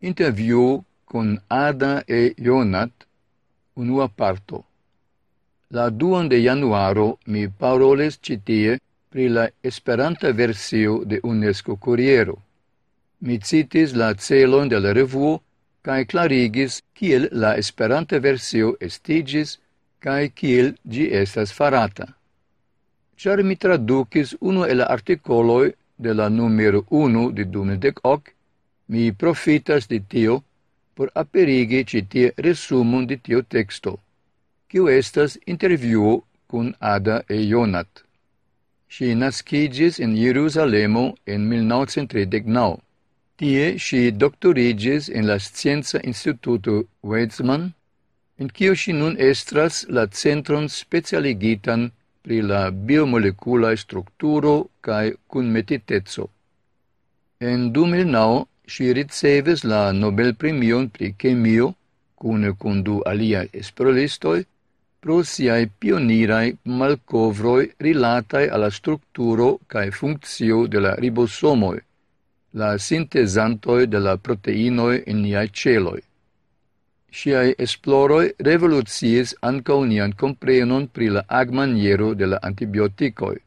Interview con Ada e Jonat, unua parto. La duan de januaro mi paroles citie pri la esperanta versio de UNESCO Corriero. Mi citis la celon de la revuo cae clarigis kiel la esperanta versio estigis cae kiel gi estas farata. Char mi traducis uno el la articoloi de la numero 1 de 2018 Mi profitas de tio por aperigi citie resumum de tio texto, kiu estas interviuo cun Ada e Jonat. Si nascigis in Jerusalemo en 1939. Tie si doctorigis en la Scienza Instituto Weizmann, in cio si nun estras la centron specialigitan pri la biomolecula structuro cae cunmetitetso. En 2009 si ricevis la Nobel premion pri chemio, cune cun du alia esprolistoi, pro siae pionirai malcovroi rilatai alla structuro cae functio de la ribosomoi, la sintesantoi de la proteinoi in niai celoi. Siae esploroi revolucies anca unian comprenon pri la agmaniero de la antibioticoi,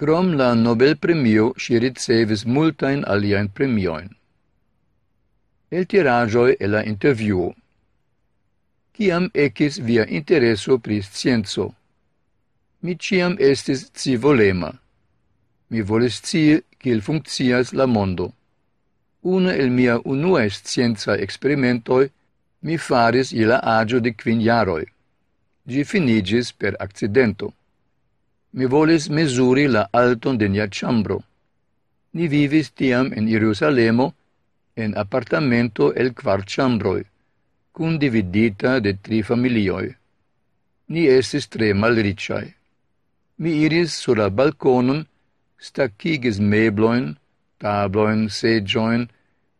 Krom la Nobelpremio ŝi ricevis multajn aliajn premiojn. El tiraĵoj el la intervjuo. Kiam ekis via intereso pri scienco? Mi ĉiam estis scivolema. Mi volis scii kiel funkcias la mondo. Una el mia unuae scienza experimentoj mi faris je la aĝo de kvin jaroj. Ĝi finigis per accidento mi volis mesuri la alton de nia chambro. Ni vivis tiam in Jerusalemo en appartamento el quar chambroi, cun dividita de tri familioi. Ni estis tre malricai. Mi iris sur la balconum, stacigis mebloin, tabloin, segioin,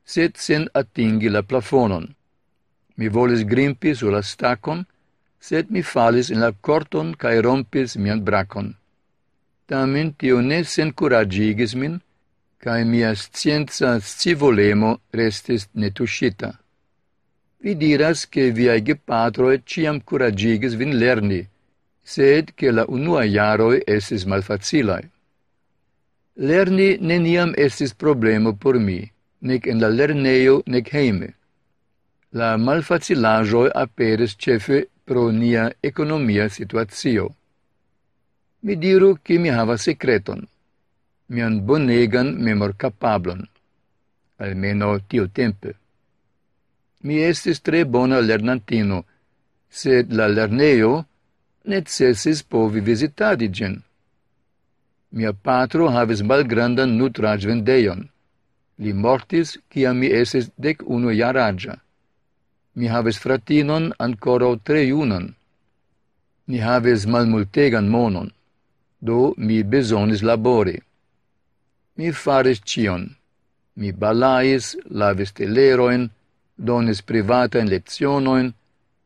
sed sen atingi la plafonon. Mi volis grimpi sur la stacon, sed mi falis in la corton cae rompis mian bracon. Tamen tio ne sencuragigis min, cae mia scienza scivolemo restis netuscita. Vi diras che viai gepatroe ciam curagigis vin lerni, sed che la unua iaroi estis malfacilae. Lerni neniam estis problemo por mi, nec en la lerneio, nec heime. La malfacilajoi aperis cefe pro nia economia situazio. Mi diru che mi hava secreton, mian bonegan memor capablon, almeno tio tempe. Mi estis tre bona lernantino, sed la lerneo necessis povi visitadi gen. Mia patro havis malgrandan nutraj vendeion. Li mortis, kiam mi esis dec uno jaragia. Mi havis fratinon ancora tre junan. Ni havis malmultegan monon, do mi besonis labori. Mi faris cion. Mi balais, lavis teleroin, donis privatain lezionoin,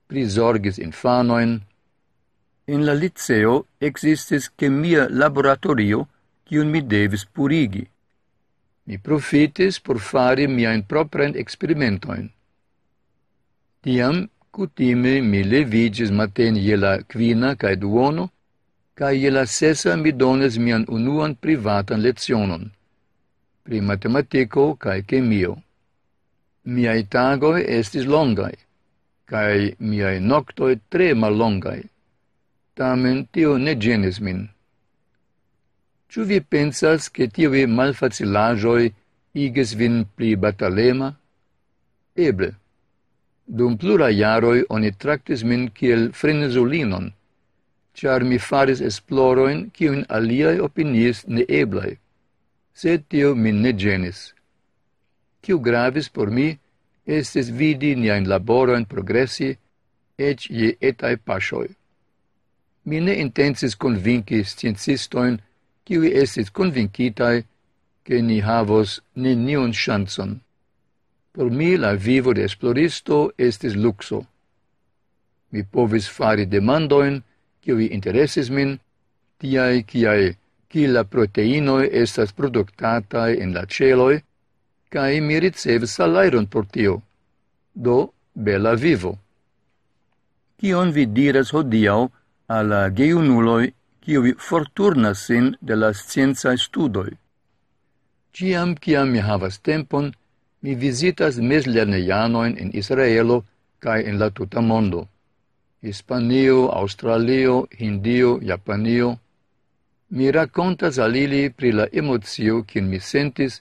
prisorgis infanoin. In la liceo existis chemia laboratorio, kiun mi devis purigi. Mi profitis por fari miain propren experimentoin. Tiam, cutime, mi levigis maten je la quina cae duono, cae je la sesa mi dones mian unuan privatan lezionon, pri matematico cae chemio. Miai tagoi estis longai, cae miai noctoi tre malongai, Tamen tio ne genes min. Ciu vi pensas che tiovi malfacilagioi iges vin pli batalema? Eble. Dum plura jaroj oni tractis min kiel frenezulinon, char mi faris esplorojn kiujn aliaj opiniis neeblaj, sed tio min ne genis. Ciu gravis por mi estes vidi niain laboroin progresi ec je etai paŝoj. Mi ne intensis convinci sciencistoin ciui estis convincitai che ni havos neniun chanson. Por mi la vivo de esploristo estis luxo. Mi povis fari demandoin, kiui interesis min, tiai ciai, ki la proteinoi estas productatai en la celoi, cae mi ricevis salairon por tio. Do, bela vivo. Cion vi diras hodiau alla geiunuloi kiui forturnas sin de la scienzae studoi? Ciam ciam mi havas tempon, mi visitas mezlernejanoin in Israelo kaj en la tuta mondo. Hispanio, Australio, Hindio, Japanio. Mi racontas al ili pri la emocio kien mi sentis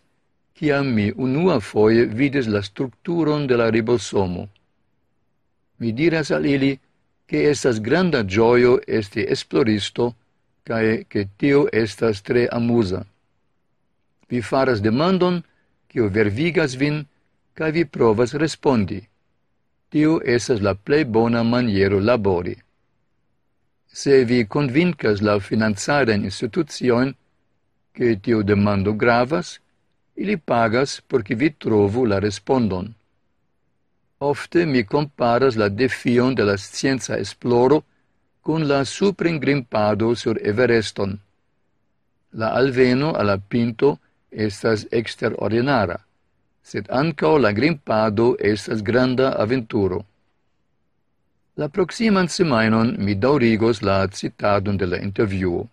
kiam mi unua foje vides la strukturon de la ribosomo. Mi diras al ili che estas granda gioio esti esploristo cae che tio estas tre amusa. Vi faras demandon kio vervigas vin, cae vi provas respondi. Tio esas la plei bona maniero labori. Se vi convincas la finanzaren institucion che tio demando gravas, ili pagas porque vi trovu la respondon. Ofte mi comparas la defion de la scienza esploro con la supringrimpado sur Evereston. La alveno alla pinto estas exterordinara, sed ancao la grimpado estas granda aventuro. La proximan semainon mi daurigos la citadon de la interviuo.